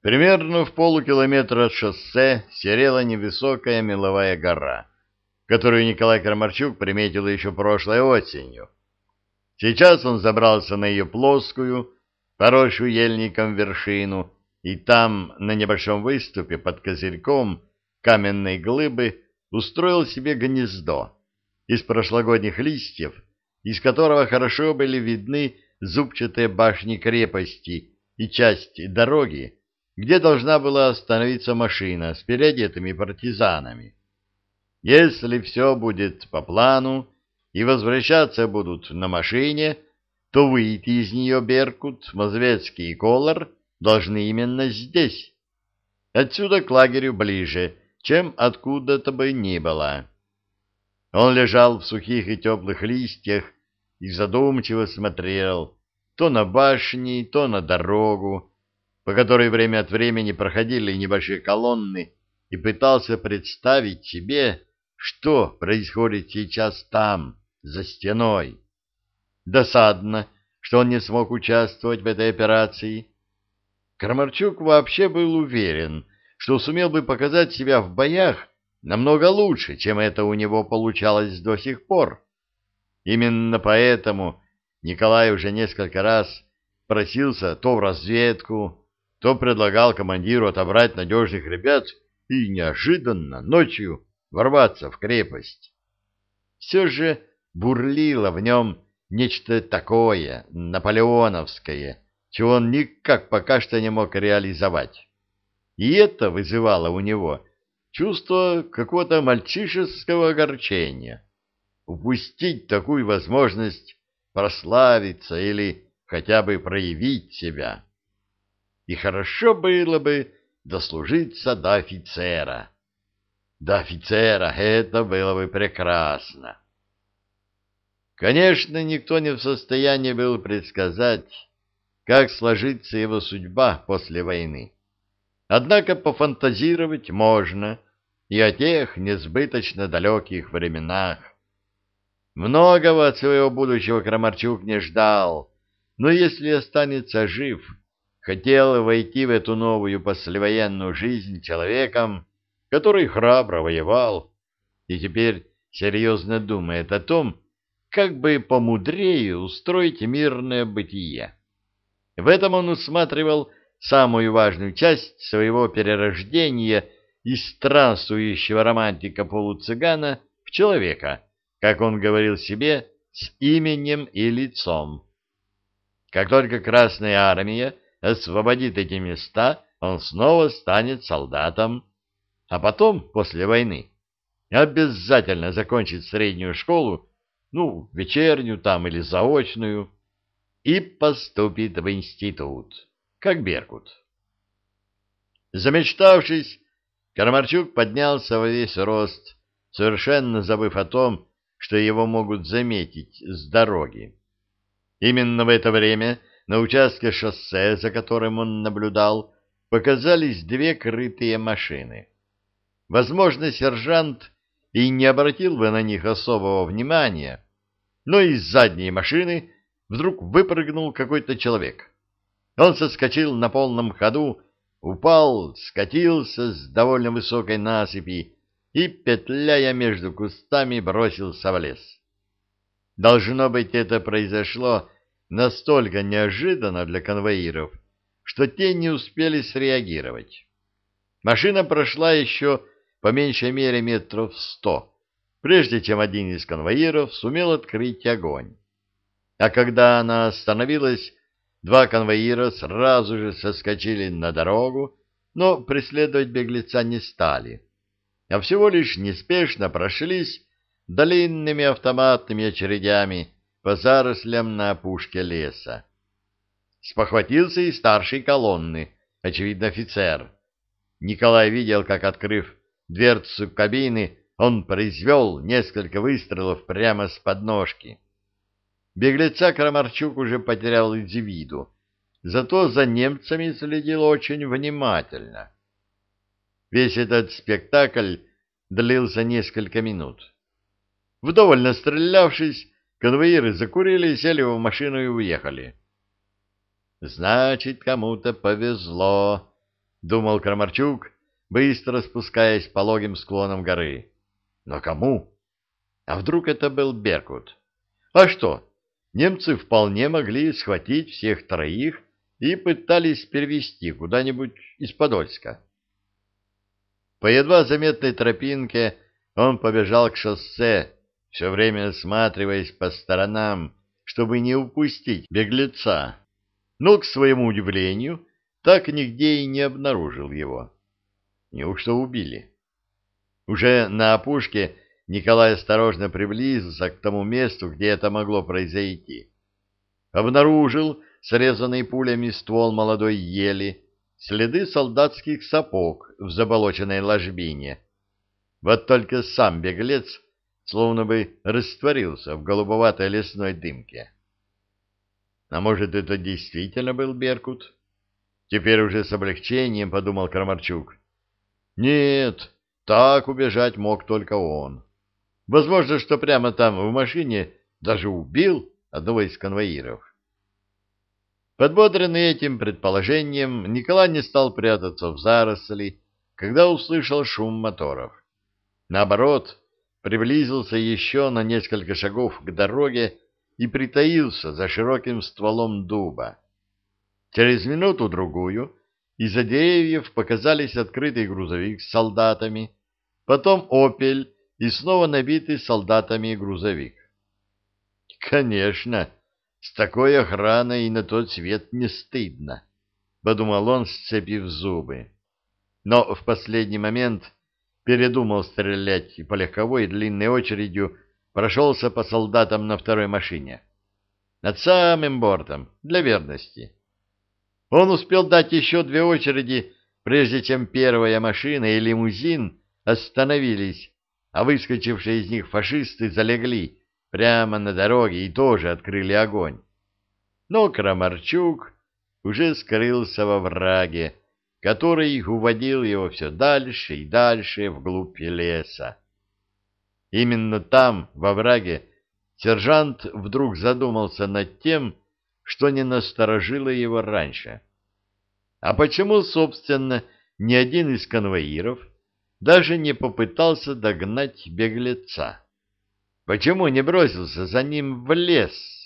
Примерно в полукилометра от шоссе серела невысокая меловая гора, которую Николай Крамарчук приметил еще прошлой осенью. Сейчас он забрался на ее плоскую, поросшую ельником вершину, и там, на небольшом выступе под козырьком каменной глыбы, устроил себе гнездо из прошлогодних листьев, из которого хорошо были видны зубчатые башни крепости и часть дороги, где должна была остановиться машина с переодетыми партизанами. Если все будет по плану и возвращаться будут на машине, то выйти из нее Беркут, Мазвецкий и Колор должны именно здесь. Отсюда к лагерю ближе, чем откуда-то бы ни было. Он лежал в сухих и теплых листьях и задумчиво смотрел то на башни, то на дорогу, по которой время от времени проходили небольшие колонны, и пытался представить себе, что происходит сейчас там, за стеной. Досадно, что он не смог участвовать в этой операции. Крамарчук вообще был уверен, что сумел бы показать себя в боях намного лучше, чем это у него получалось до сих пор. Именно поэтому Николай уже несколько раз просился то в разведку, то предлагал командиру отобрать надежных ребят и неожиданно ночью ворваться в крепость. Все же бурлило в нем нечто такое, наполеоновское, чего он никак пока что не мог реализовать. И это вызывало у него чувство какого-то мальчишеского огорчения. Упустить такую возможность прославиться или хотя бы проявить себя и хорошо было бы дослужиться до офицера. До офицера это было бы прекрасно. Конечно, никто не в состоянии был предсказать, как сложится его судьба после войны. Однако пофантазировать можно и о тех несбыточно далеких временах. Многого от своего будущего Крамарчук не ждал, но если останется жив, хотел войти в эту новую послевоенную жизнь человеком, который храбро воевал и теперь серьезно думает о том, как бы помудрее устроить мирное бытие. В этом он усматривал самую важную часть своего перерождения из странствующего романтика-полуцыгана в человека, как он говорил себе, с именем и лицом. Как только Красная Армия освободит эти места, он снова станет солдатом. А потом, после войны, обязательно закончит среднюю школу, ну, вечернюю там или заочную, и поступит в институт, как Беркут. Замечтавшись, Кармарчук поднялся во весь рост, совершенно забыв о том, что его могут заметить с дороги. Именно в это время на участке шоссе, за которым он наблюдал, показались две крытые машины. Возможно, сержант и не обратил бы на них особого внимания, но из задней машины вдруг выпрыгнул какой-то человек. Он соскочил на полном ходу, упал, скатился с довольно высокой насыпи и, петляя между кустами, бросился в лес. Должно быть, это произошло настолько неожиданно для конвоиров, что те не успели среагировать. Машина прошла еще по меньшей мере метров сто, прежде чем один из конвоиров сумел открыть огонь. А когда она остановилась, два конвоира сразу же соскочили на дорогу, но преследовать беглеца не стали, а всего лишь неспешно прошлись длинными автоматными очередями по зарослям на опушке леса. Спохватился и старший колонны, очевидно, офицер. Николай видел, как, открыв дверцу кабины, он произвел несколько выстрелов прямо с подножки. Беглеца Крамарчук уже потерял из виду, зато за немцами следил очень внимательно. Весь этот спектакль длился несколько минут. Вдоволь настрелявшись, Конвоиры закурили, сели в машину и уехали. «Значит, кому-то повезло», — думал Крамарчук, быстро спускаясь по логим склонам горы. Но кому? А вдруг это был Беркут? А что? Немцы вполне могли схватить всех троих и пытались перевести куда-нибудь из Подольска. По едва заметной тропинке он побежал к шоссе, все время осматриваясь по сторонам, чтобы не упустить беглеца. Но, к своему удивлению, так нигде и не обнаружил его. Неужто убили? Уже на опушке Николай осторожно приблизился к тому месту, где это могло произойти. Обнаружил срезанный пулями ствол молодой ели, следы солдатских сапог в заболоченной ложбине. Вот только сам беглец словно бы растворился в голубоватой лесной дымке. А может, это действительно был Беркут? Теперь уже с облегчением подумал Крамарчук. Нет, так убежать мог только он. Возможно, что прямо там в машине даже убил одного из конвоиров. Подбодренный этим предположением, Николай не стал прятаться в заросли, когда услышал шум моторов. Наоборот, приблизился еще на несколько шагов к дороге и притаился за широким стволом дуба. Через минуту-другую из-за деревьев показались открытый грузовик с солдатами, потом «Опель» и снова набитый солдатами грузовик. «Конечно, с такой охраной и на тот свет не стыдно», — подумал он, сцепив зубы. Но в последний момент передумал стрелять и по легковой длинной очередью прошелся по солдатам на второй машине. Над самым бортом, для верности. Он успел дать еще две очереди, прежде чем первая машина и лимузин остановились, а выскочившие из них фашисты залегли прямо на дороге и тоже открыли огонь. Но Крамарчук уже скрылся во враге, который уводил его все дальше и дальше вглубь леса. Именно там, во враге, сержант вдруг задумался над тем, что не насторожило его раньше. А почему, собственно, ни один из конвоиров даже не попытался догнать беглеца? Почему не бросился за ним в лес?